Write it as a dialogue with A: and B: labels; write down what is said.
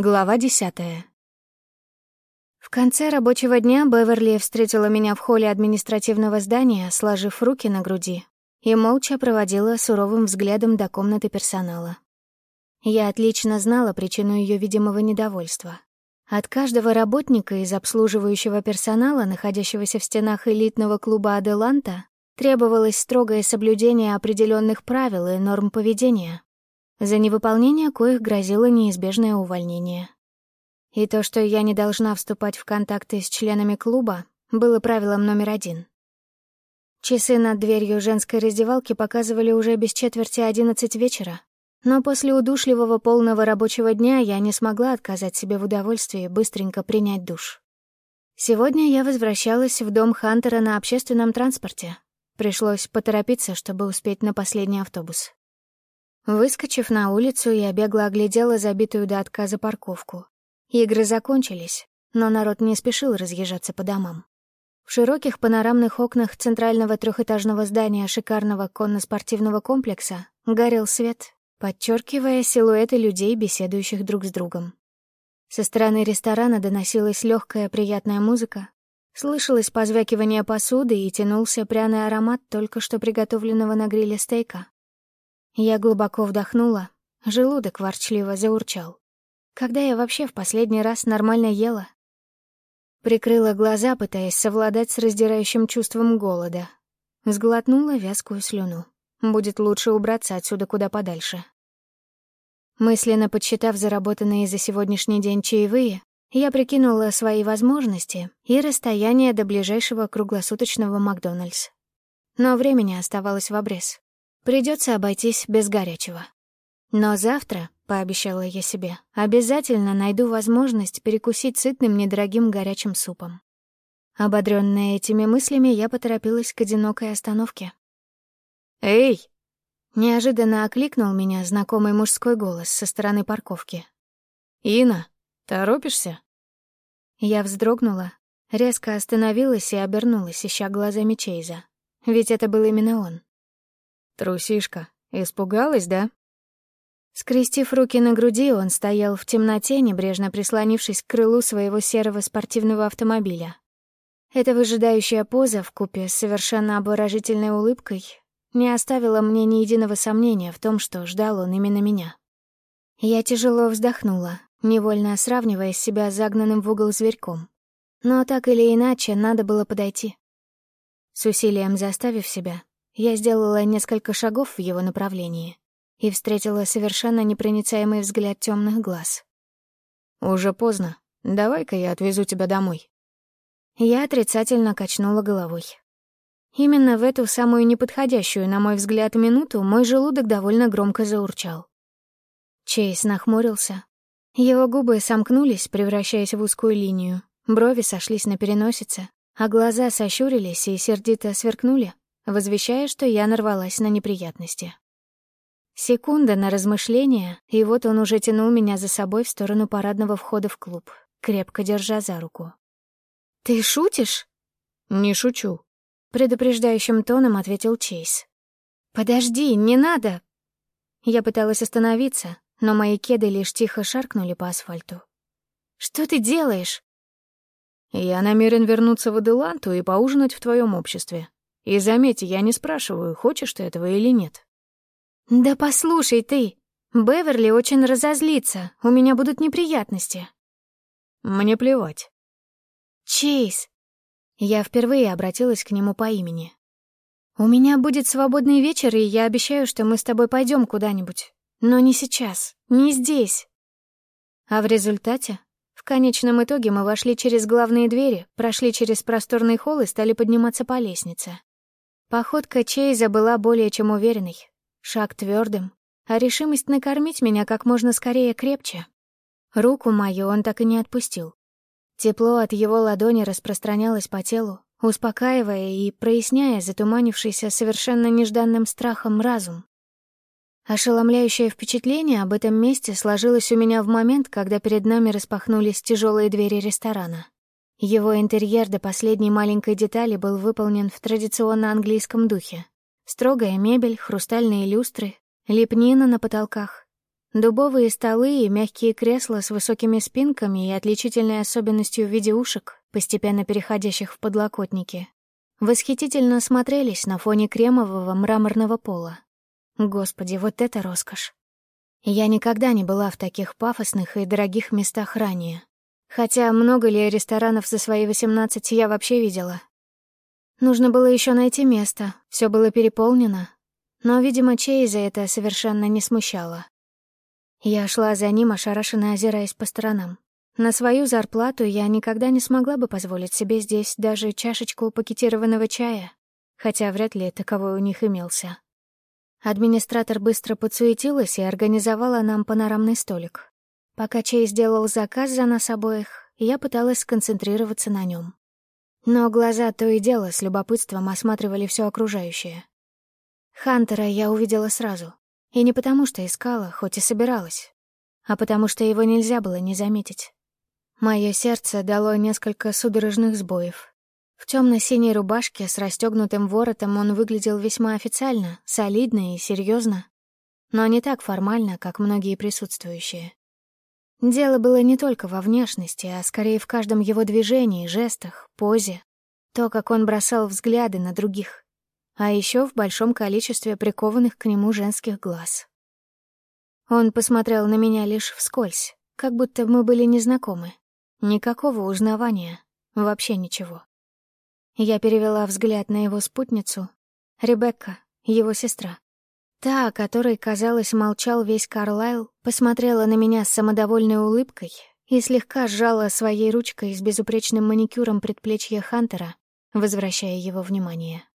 A: Глава десятая. В конце рабочего дня Беверли встретила меня в холле административного здания, сложив руки на груди, и молча проводила суровым взглядом до комнаты персонала. Я отлично знала причину ее видимого недовольства. От каждого работника из обслуживающего персонала, находящегося в стенах элитного клуба «Аделанта», требовалось строгое соблюдение определенных правил и норм поведения, за невыполнение коих грозило неизбежное увольнение. И то, что я не должна вступать в контакты с членами клуба, было правилом номер один. Часы над дверью женской раздевалки показывали уже без четверти одиннадцать вечера, но после удушливого полного рабочего дня я не смогла отказать себе в удовольствии быстренько принять душ. Сегодня я возвращалась в дом Хантера на общественном транспорте. Пришлось поторопиться, чтобы успеть на последний автобус. Выскочив на улицу, я бегло оглядела забитую до отказа парковку. Игры закончились, но народ не спешил разъезжаться по домам. В широких панорамных окнах центрального трехэтажного здания шикарного конно-спортивного комплекса горел свет, подчеркивая силуэты людей, беседующих друг с другом. Со стороны ресторана доносилась легкая приятная музыка, слышалось позвякивание посуды и тянулся пряный аромат только что приготовленного на гриле стейка. Я глубоко вдохнула, желудок ворчливо заурчал. Когда я вообще в последний раз нормально ела? Прикрыла глаза, пытаясь совладать с раздирающим чувством голода. Сглотнула вязкую слюну. Будет лучше убраться отсюда куда подальше. Мысленно подсчитав заработанные за сегодняшний день чаевые, я прикинула свои возможности и расстояние до ближайшего круглосуточного Макдональдс. Но времени оставалось в обрез. Придется обойтись без горячего. Но завтра, — пообещала я себе, — обязательно найду возможность перекусить сытным недорогим горячим супом. Ободрённая этими мыслями, я поторопилась к одинокой остановке. «Эй!» — неожиданно окликнул меня знакомый мужской голос со стороны парковки. «Ина, торопишься?» Я вздрогнула, резко остановилась и обернулась, ища глазами Чейза. Ведь это был именно он. «Трусишка, испугалась, да?» Скрестив руки на груди, он стоял в темноте, небрежно прислонившись к крылу своего серого спортивного автомобиля. Эта выжидающая поза в купе с совершенно обворожительной улыбкой не оставила мне ни единого сомнения в том, что ждал он именно меня. Я тяжело вздохнула, невольно сравнивая себя с загнанным в угол зверьком. Но так или иначе, надо было подойти. С усилием заставив себя, я сделала несколько шагов в его направлении и встретила совершенно непроницаемый взгляд темных глаз. «Уже поздно. Давай-ка я отвезу тебя домой». Я отрицательно качнула головой. Именно в эту самую неподходящую, на мой взгляд, минуту мой желудок довольно громко заурчал. Чейз нахмурился. Его губы сомкнулись, превращаясь в узкую линию, брови сошлись на переносице, а глаза сощурились и сердито сверкнули, возвещая, что я нарвалась на неприятности. Секунда на размышление, и вот он уже тянул меня за собой в сторону парадного входа в клуб, крепко держа за руку. «Ты шутишь?» «Не шучу», — предупреждающим тоном ответил Чейз. «Подожди, не надо!» Я пыталась остановиться, но мои кеды лишь тихо шаркнули по асфальту. «Что ты делаешь?» «Я намерен вернуться в Аделанту и поужинать в твоем обществе. И заметьте, я не спрашиваю, хочешь ты этого или нет. Да послушай ты, Беверли очень разозлится, у меня будут неприятности. Мне плевать. Чейз. Я впервые обратилась к нему по имени. У меня будет свободный вечер, и я обещаю, что мы с тобой пойдем куда-нибудь. Но не сейчас, не здесь. А в результате, в конечном итоге мы вошли через главные двери, прошли через просторный холл и стали подниматься по лестнице. Походка Чейза была более чем уверенной, шаг твердым, а решимость накормить меня как можно скорее крепче. Руку мою он так и не отпустил. Тепло от его ладони распространялось по телу, успокаивая и проясняя затуманившийся совершенно нежданным страхом разум. Ошеломляющее впечатление об этом месте сложилось у меня в момент, когда перед нами распахнулись тяжелые двери ресторана. Его интерьер до последней маленькой детали был выполнен в традиционно английском духе. Строгая мебель, хрустальные люстры, лепнина на потолках. Дубовые столы и мягкие кресла с высокими спинками и отличительной особенностью в виде ушек, постепенно переходящих в подлокотники, восхитительно смотрелись на фоне кремового мраморного пола. Господи, вот это роскошь! Я никогда не была в таких пафосных и дорогих местах ранее. Хотя много ли ресторанов за свои восемнадцать я вообще видела? Нужно было еще найти место, все было переполнено. Но, видимо, Чейза это совершенно не смущало. Я шла за ним, ошарашенно озираясь по сторонам. На свою зарплату я никогда не смогла бы позволить себе здесь даже чашечку пакетированного чая, хотя вряд ли таковой у них имелся. Администратор быстро подсуетилась и организовала нам панорамный столик. Пока Чей сделал заказ за нас обоих, я пыталась сконцентрироваться на нем. Но глаза то и дело с любопытством осматривали все окружающее. Хантера я увидела сразу. И не потому, что искала, хоть и собиралась, а потому что его нельзя было не заметить. Мое сердце дало несколько судорожных сбоев. В темно-синей рубашке с расстегнутым воротом он выглядел весьма официально, солидно и серьезно, но не так формально, как многие присутствующие. Дело было не только во внешности, а скорее в каждом его движении, жестах, позе. То, как он бросал взгляды на других. А еще в большом количестве прикованных к нему женских глаз. Он посмотрел на меня лишь вскользь, как будто мы были незнакомы. Никакого узнавания, вообще ничего. Я перевела взгляд на его спутницу, Ребекка, его сестра. Та, которой, казалось, молчал весь Карлайл, посмотрела на меня с самодовольной улыбкой и слегка сжала своей ручкой с безупречным маникюром предплечья Хантера, возвращая его внимание.